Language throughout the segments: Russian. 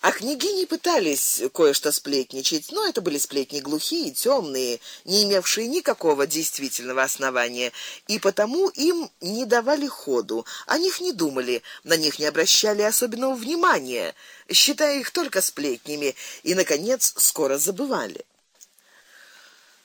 А княгини пытались кое-что сплетничать, но это были сплетни глухие, тёмные, не имевшие никакого действительного основания, и потому им не давали ходу. О них не думали, на них не обращали особенного внимания, считая их только сплетнями, и наконец скоро забывали.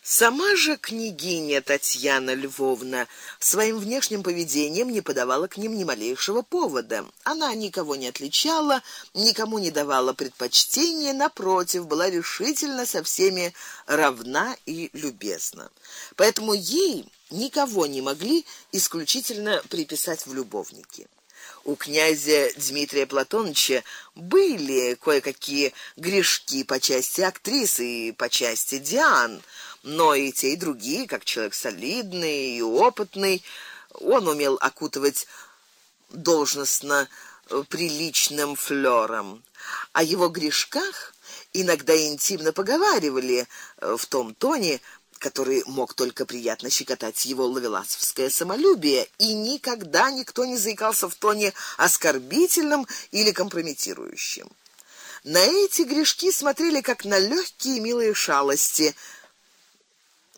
Сама же княгиня Татьяна Львовна своим внешним поведением не подавала к ним ни малейшего повода. Она никого не отличала, никому не давала предпочтения, напротив, была решительно со всеми равна и любезна. Поэтому ей никого не могли исключительно приписать в любовники. У князя Дмитрия Платоновича были кое-какие грешки по части актрисы и по части Диан но и те, и другие, как человек солидный и опытный, он умел окутывать должностно э, приличным флёром. О его грешках иногда интимно поговаривали э, в том тоне, который мог только приятно щекотать его лавеласовское самолюбие, и никогда никто не заикался в тоне оскорбительном или компрометирующем. На эти грешки смотрели как на легкие милые шалости,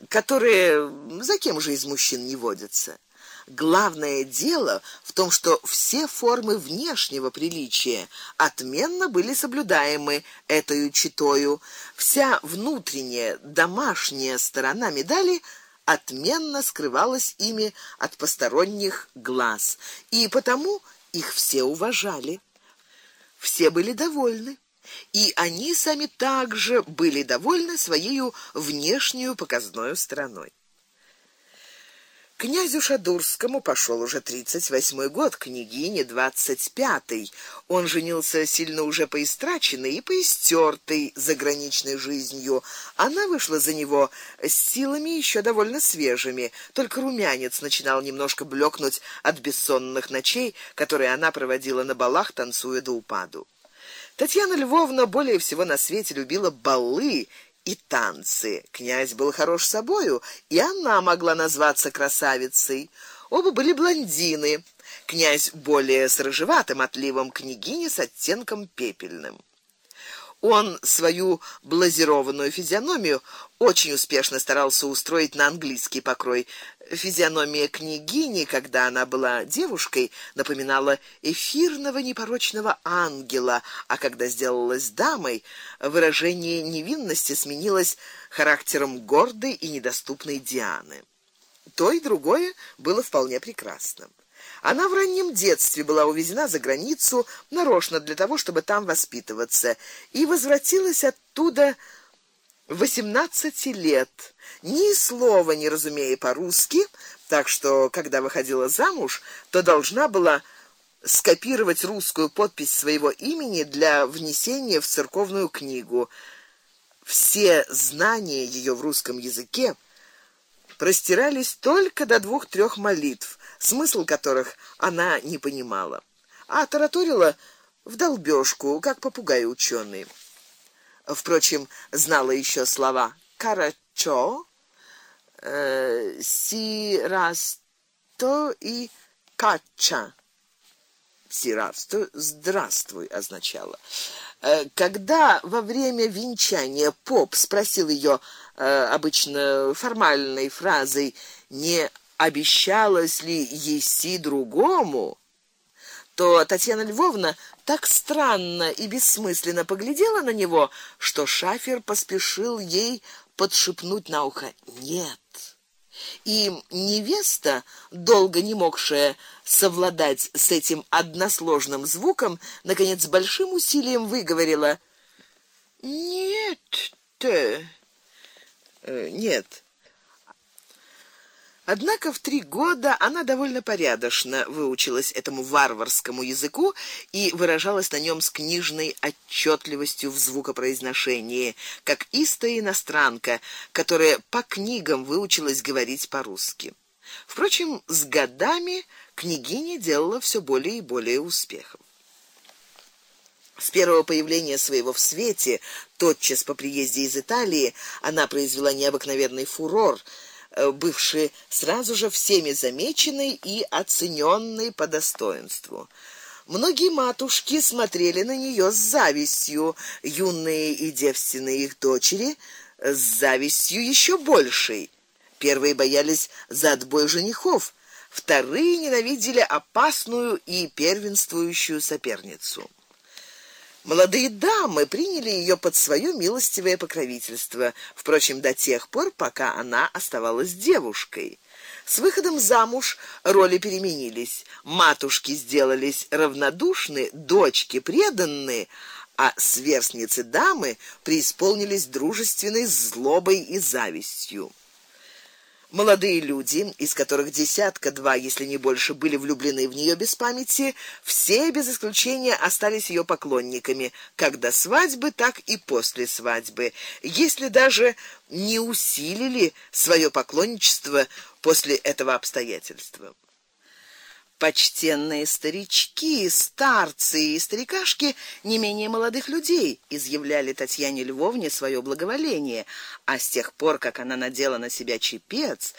которые за кем же из мужчин не водятся. Главное дело в том, что все формы внешнего приличия отменно были соблюдаемы этой читою. Вся внутренняя домашняя сторона медали отменно скрывалась ими от посторонних глаз, и потому их все уважали. Все были довольны и они сами также были довольны своей внешнюю показной стороной. Князю Шадурскому пошел уже тридцать восьмой год, княгине двадцать пятый. Он женился сильно уже поистраченный и поистёртой заграничной жизнью. Она вышла за него с силами еще довольно свежими, только румянец начинал немножко блекнуть от бессонных ночей, которые она проводила на балах, танцуя до упаду. Татьяна Львовна более всего на свете любила балы и танцы. Князь был хорош собою, и она могла назваться красавицей. Оба были блондины. Князь более с рыжеватым отливом, княгиня с оттенком пепельным. Он свою блазированную физиономию очень успешно старался устроить на английский покрой. Физиономия княгини, когда она была девушкой, напоминала эфирного непорочного ангела, а когда сделалась дамой, выражение невинности сменилось характером гордой и недоступной Дианы. То и другое было вполне прекрасным. Она в раннем детстве была увезена за границу нарочно для того, чтобы там воспитываться, и возвратилась оттуда в 18 лет, ни слова не разумея по-русски, так что когда выходила замуж, то должна была скопировать русскую подпись своего имени для внесения в церковную книгу. Все знания ее в русском языке простирались только до двух-трех молитв, смысл которых она не понимала, а тараторила в долбёжку, как попугай учёный. Впрочем, знала еще слова карачо, э, сирасто и кача. Сирасто здравствуй означало. Э, когда во время венчания поп спросил ее э, обычно формальной фразой: "Не обещалось ли еси другому?" то Татьяна Львовна так странно и бессмысленно поглядела на него, что Шафер поспешил ей подшипнуть на ухо: "Нет". И невеста, долго не могшая совладать с этим односложным звуком, наконец с большим усилием выговорила: "Нет-то". Э, нет. Однако в три года она довольно порядочно выучилась этому варварскому языку и выражалась на нем с книжной отчетливостью в звукопроизношении, как истая иностранка, которая по книгам выучилась говорить по-русски. Впрочем, с годами княгиня делала все более и более успехов. С первого появления своего в свете, тотчас по приезде из Италии, она произвела необыкновенный фурор – бывший сразу же всеми замеченный и оцененный по достоинству. Многие матушки смотрели на нее с завистью, юные и девственные их дочери с завистью еще большей. Первые боялись за отбой женихов, вторые ненавидели опасную и первенствующую соперницу. Молодые дамы приняли ее под свое милостивое покровительство, впрочем, до тех пор, пока она оставалась девушкой. С выходом замуж роли переменились. Матушки сделались равнодушны, дочки преданны, а сверстницы дамы преисполнились дружественной злобой и завистью. Молодые люди, из которых десятка два, если не больше, были влюблены в нее без памяти, все без исключения остались ее поклонниками, как до свадьбы, так и после свадьбы, если даже не усилили свое поклонничество после этого обстоятельства почтенные старички, старцы и старикашки не менее молодых людей изъявляли Татьяне Львовне свое благоволение, а с тех пор, как она надела на себя чепец,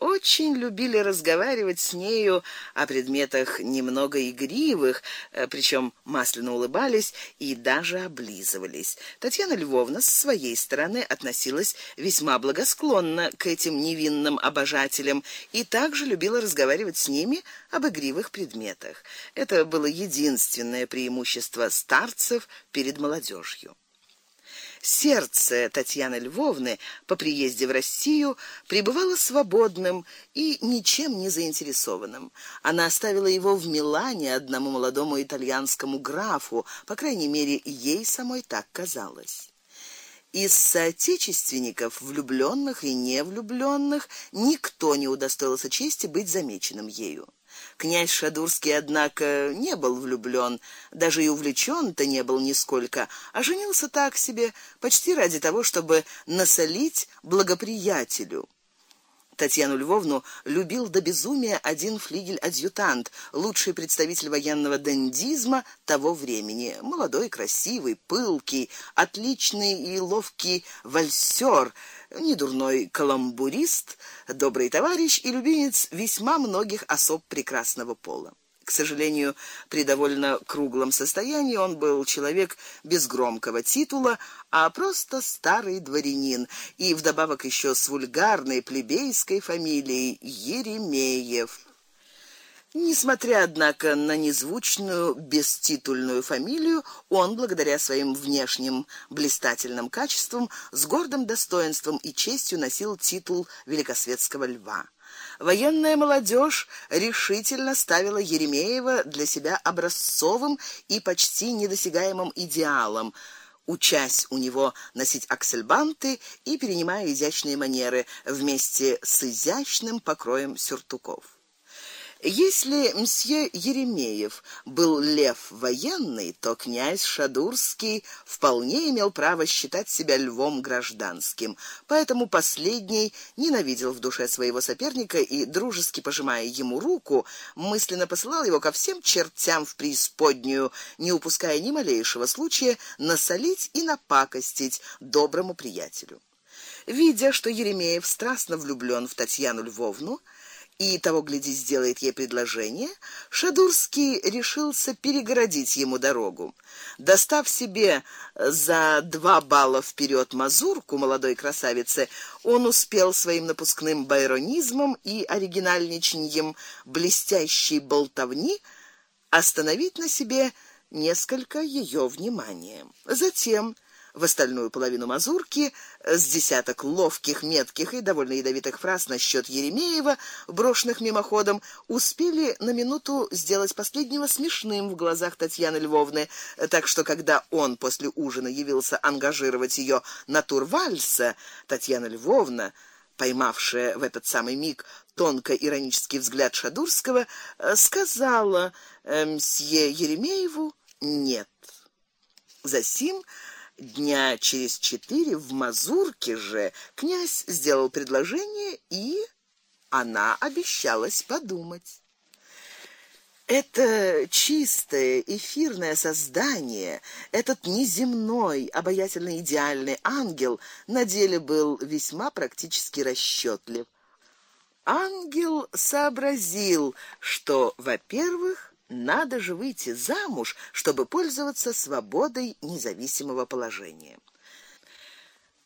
очень любили разговаривать с нею о предметах немного игривых, э, причем масляно улыбались и даже облизывались. Татьяна Львовна с своей стороны относилась весьма благосклонно к этим невинным обожателям и также любила разговаривать с ними об игривых предметах. Это было единственное преимущество старцев перед молодежью. Сердце Татьяны Львовны по приезде в Россию пребывало свободным и ничем не заинтересованным. Она оставила его в Милане одному молодому итальянскому графу, по крайней мере, ей самой так казалось. Из соотечественников, влюбленных и невлюбленных, никто не удостоился чести быть замеченным ею. Князь Шадурский, однако, не был влюблён, даже и увлечён-то не был нисколько, а женился так себе, почти ради того, чтобы насолить благоприятелю. Татьяну Львовну любил до безумия один флигель-адъютант, лучший представитель военного дендизма того времени, молодой, красивый, пылкий, отличный и ловкий вальсёр недурной каламбурист, добрый товарищ и любимец весьма многих особ прекрасного пола. К сожалению, при довольно круглом состоянии он был человек без громкого титула, а просто старый дворянин и вдобавок еще с вульгарной плебейской фамилией Еремеев. Несмотря однако на незвучную беститульную фамилию, он благодаря своим внешним блистательным качествам с гордым достоинством и честью носил титул великосветского льва. Военная молодежь решительно ставила Еремеева для себя образцовым и почти недосягаемым идеалом учась у него носить аксельбанты и перенимая изящные манеры вместе с изящным покроем сюртуков. Если мсье Еремеев был лев военный, то князь Шадурский вполне имел право считать себя львом гражданским. Поэтому последний ненавидел в душе своего соперника и дружески пожимая ему руку, мысленно посылал его ко всем чертям в преисподнюю, не упуская ни малейшего случая насолить и напакостить доброму приятелю. Видя, что Еремеев страстно влюблён в Татьяну Львовну, и того гляди сделает ей предложение, Шадурский решился перегородить ему дорогу. Достав себе за два балла вперед мазурку молодой красавицы, он успел своим напускным байронизмом и оригинальничанием блестящей болтовни остановить на себе несколько ее внимания. Затем в остальную половину мазурки с десяток ловких, метких и довольно ядовитых фраз насчет Еремеева, брошенных мимоходом, успели на минуту сделать последнего смешным в глазах Татьяны Львовны, так что когда он после ужина явился ангажировать ее на тур вальса, Татьяна Львовна поймавшая в этот самый миг тонко иронический взгляд Шадурского, сказала э, мсье Еремееву: "Нет". Засим Дня через четыре в Мазурке же князь сделал предложение, и она обещалась подумать. Это чистое эфирное создание, этот неземной, обаятельно идеальный ангел на деле был весьма практически расчётлив. Ангел сообразил, что, во-первых, Надо же выйти замуж, чтобы пользоваться свободой независимого положения.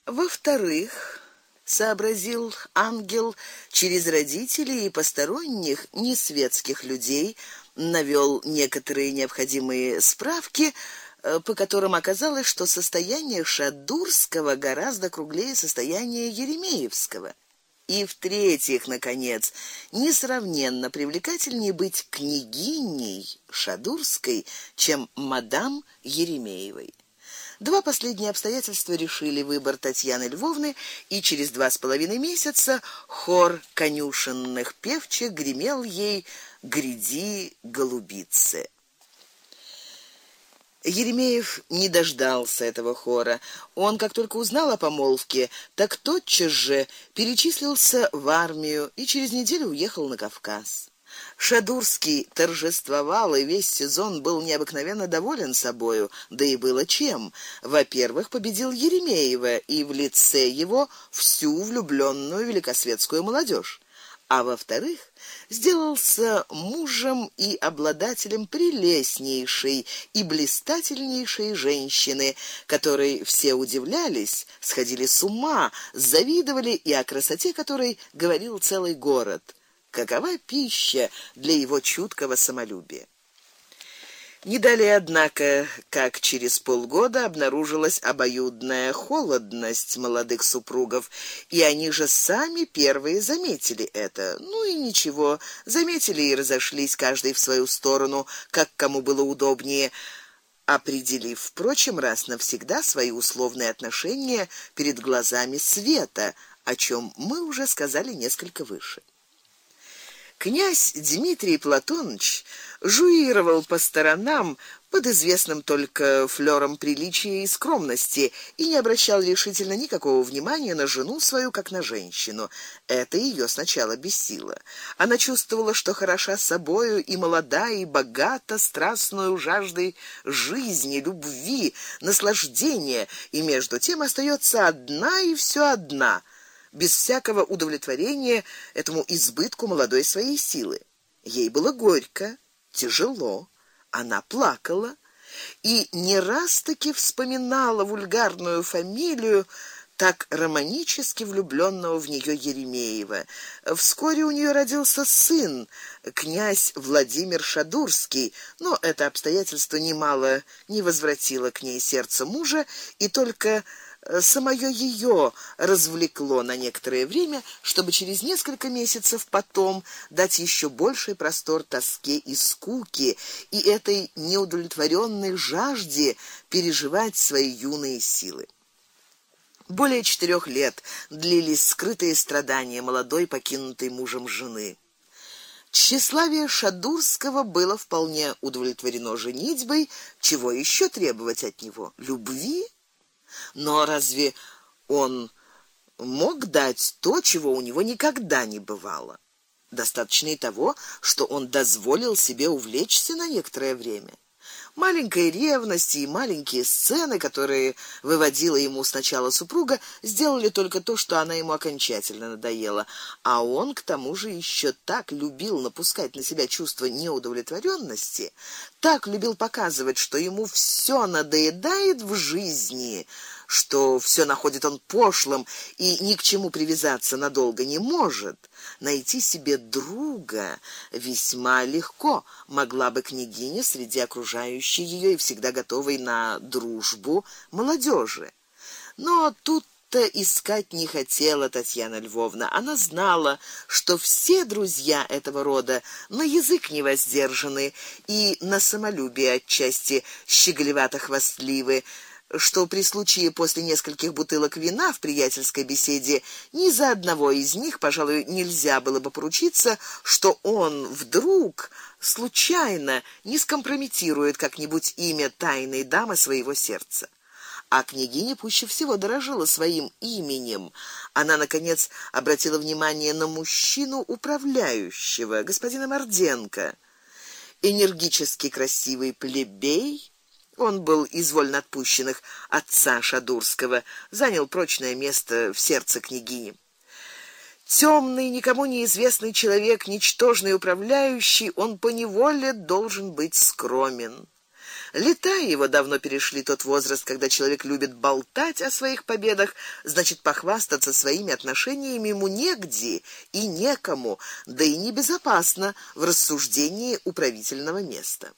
Во-вторых, сообразил ангел, через родителей и посторонних несветских людей навёл некоторые необходимые справки, э, по которым оказалось, что состояние Шадурского гораздо круглее состояния Еремеевского. И в-третьих, наконец, несравненно привлекательнее быть княгиней Шадурской, чем мадам Еремеевой. Два последние обстоятельства решили выбор Татьяны Львовны, и через два с половиной месяца хор конюшенных певчих гремел ей: "Гряди, голубицы". Еремеев не дождался этого хора. Он, как только узнал о помолвке, так тотчас же перечислился в армию и через неделю уехал на Кавказ. Шадурский торжествовал и весь сезон был необыкновенно доволен собою, да и было чем. Во-первых, победил Еремеева и в лице его всю влюблённую великосветскую молодежь а во-вторых, сделался мужем и обладателем прелестнейшей и блистательнейшей женщины, которой все удивлялись, сходили с ума, завидовали и о красоте которой говорил целый город. Какова пища для его чуткого самолюбия? Не далее, однако, как через полгода обнаружилась обоюдная холодность молодых супругов, и они же сами первые заметили это. Ну и ничего, заметили и разошлись каждый в свою сторону, как кому было удобнее, определив, впрочем, раз навсегда свои условные отношения перед глазами света, о чем мы уже сказали несколько выше. Князь Дмитрий Платонович жуировал по сторонам под известным только флёром приличия и скромности и не обращал решительно никакого внимания на жену свою как на женщину. Это её сначала бесило. Она чувствовала, что хороша собою и молода и богата страстной жаждой жизни, любви, наслаждения, и между тем остаётся одна и всё одна без всякого удовлетворения этому избытку молодой своей силы. Ей было горько, тяжело, она плакала и не раз таки вспоминала вульгарную фамилию так романически влюблённого в неё Еремеева. Вскоре у неё родился сын, князь Владимир Шадурский, но это обстоятельство немало не возвратило к ней сердце мужа, и только самое её развлекло на некоторое время, чтобы через несколько месяцев потом дать ещё больший простор тоске и скуке и этой неудовлетворённой жажде переживать свои юные силы. Более четырёх лет длились скрытые страдания молодой покинутой мужем жены. Тщеславие Шадурского было вполне удовлетворено женитьбой, чего ещё требовать от него? Любви? Но разве он мог дать то, чего у него никогда не бывало? Достаточно и того, что он дозволил себе увлечься на некоторое время. Маленькая ревность и маленькие сцены, которые выводила ему сначала супруга, сделали только то, что она ему окончательно надоела, а он к тому же еще так любил напускать на себя чувство неудовлетворенности, так любил показывать, что ему все надоедает в жизни, что все находит он пошлым и ни к чему привязаться надолго не может. Найти себе друга весьма легко могла бы княгиня среди окружающей ее и всегда готовой на дружбу молодежи. Но тут то искать не хотела Татьяна Львовна. Она знала, что все друзья этого рода на язык не воздержаны и на самолюбие отчасти щеголевато-хвастливы что при случае после нескольких бутылок вина в приятельской беседе ни за одного из них, пожалуй, нельзя было бы поручиться, что он вдруг случайно не скомпрометирует как-нибудь имя тайной дамы своего сердца. А княгиня пуще всего дорожила своим именем. Она наконец обратила внимание на мужчину управляющего, господина Морденко. Энергически красивый плебей, он был из вольноотпущенных отца Шадурского, занял прочное место в сердце княгини. Темный, никому неизвестный человек, ничтожный управляющий, он по неволе должен быть скромен. Лета его давно перешли тот возраст, когда человек любит болтать о своих победах, значит, похвастаться своими отношениями ему негде и некому, да и небезопасно в рассуждении управительного места.